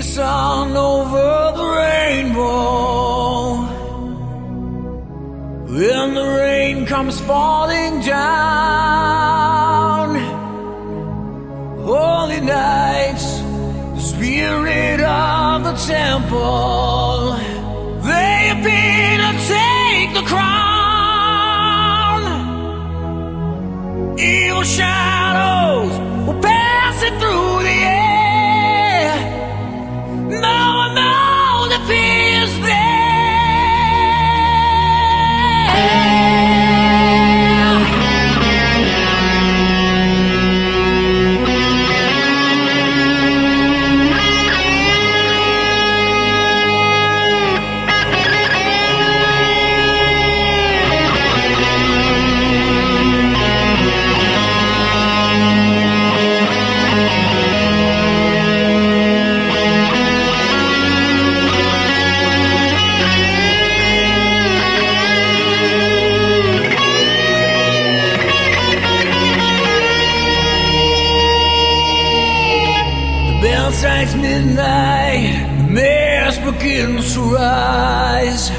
the sun over the rainbow. When the rain comes falling down, holy nights, the spirit of the temple, they appear to take the crown. Evil shadows midnight, the mass begins to rise.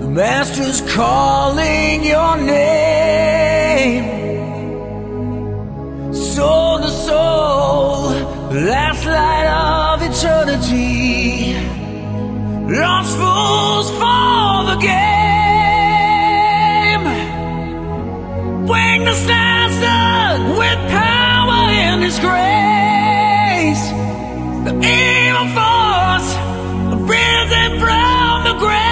The master's calling your name. Soul to soul, the last light of eternity. Lost fools for the game. Wing the snake. Great.